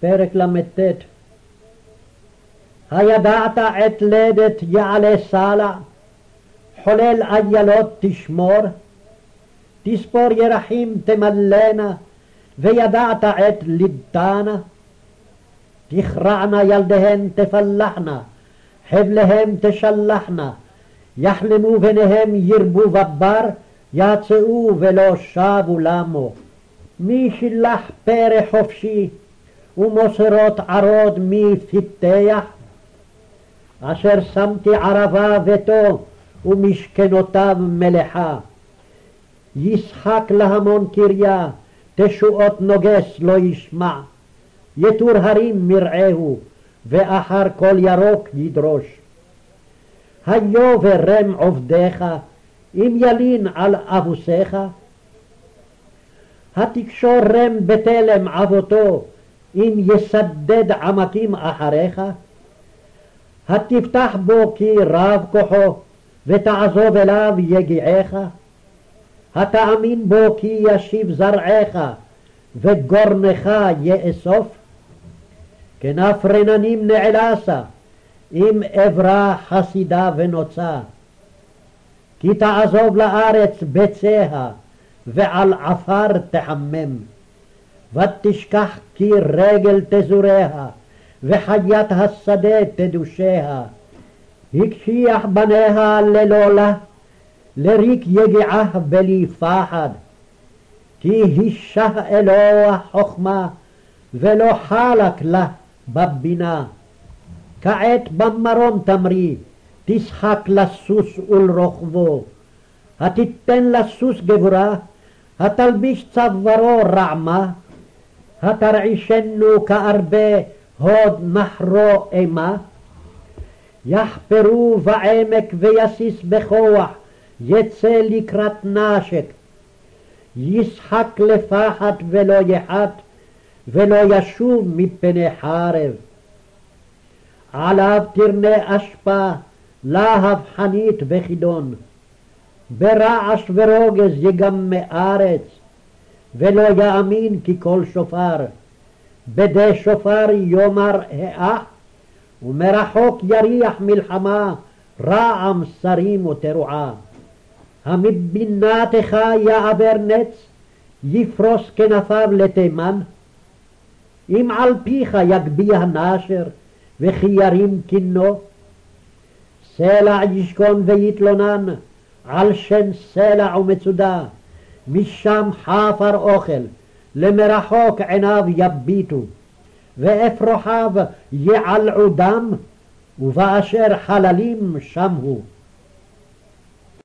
פרק ל"ט הידעת עת לדת יעלה סלע, חולל איילות תשמור, תספור ירחים תמלאנה, וידעת עת לידתנה, תכרענה ילדיהן תפלחנה, חבליהם תשלחנה, יחלמו בניהם ירבו בבר, יצאו ולא שבו למו. מי שילח פרא חופשי, ומוסרות ערוד מי פיתח? אשר שמתי ערבה ביתו, ומשכנותיו מלאכה. ישחק להמון קריה, תשועות נוגס לא ישמע. יתור הרים מרעהו, ואחר כל ירוק ידרוש. היו ורם עובדיך, אם ילין על אבוסיך. התקשור רם בתלם אבותו, אם יסדד עמקים אחריך. התפתח בו כי רב כוחו, ותעזוב אליו יגיעך. התאמין בו כי ישיב זרעך, וגורנך יאסוף. כנף רננים נעלסה, אם אברה חסידה ונוצה. כי תעזוב לארץ ביציה, ועל עפר תחמם. ותשכח כי רגל תזוריה, וחיית השדה תדושיה. הקשיח בניה ללא לה, לריק יגיעה בלי פחד. כי הישה אלוה חכמה, ולא חלק לה בבינה. כעת במרום תמרי, תשחק לסוס ולרוכבו. התיתן לסוס גבורה, התלביש צווארו רעמה, התרעישנו כארבה הוד נחרו אימה. יחפרו בעמק ויסיס בכוח, יצא לקראת נשק. ישחק לפחד ולא יחת, ולא ישוב מפני חרב. עליו תרנה אשפה, להב חנית וחידון. ברעש ורוגז יגמה ארץ, ולא יאמין כי קול שופר. בדי שופר יאמר האח, ומרחוק יריח מלחמה, רעם שרים ותרועה. המבינתך יעבר נץ, יפרוס כנפיו לתימן. אם על פיך יגביה נשר, וכי ירים קינו. סלע ישכון ויתלונן, על שן סלע ומצודה, משם חפר אוכל, למרחוק עיניו יביטו, ואפרוחיו יעלעו דם, ובאשר חללים שם הוא.